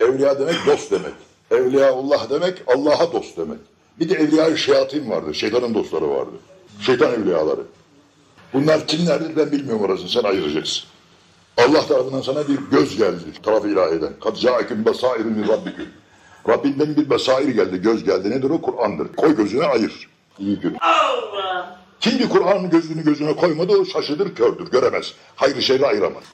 Evliya demek dost demek. Evliyaullah demek Allah'a dost demek. Bir de evliya şeyatin vardı, Şeytanın dostları vardı. Şeytan evliyaları. Bunlar kimlerdir ben bilmiyorum orasını. Sen ayıracaksın. Allah tarafından sana bir göz geldi. Tarafı ilahiden. Kad câeküm besâirun min rabbiküm. Rabbinden bir besair geldi, göz geldi. Nedir o? Kur'an'dır. Koy gözüne ayır. İyi kötü. Allah. Kim bir Kur'an'ın gözünü gözüne koymadı o şaşırır, kördür, göremez. Hayrı şerri ayıramaz.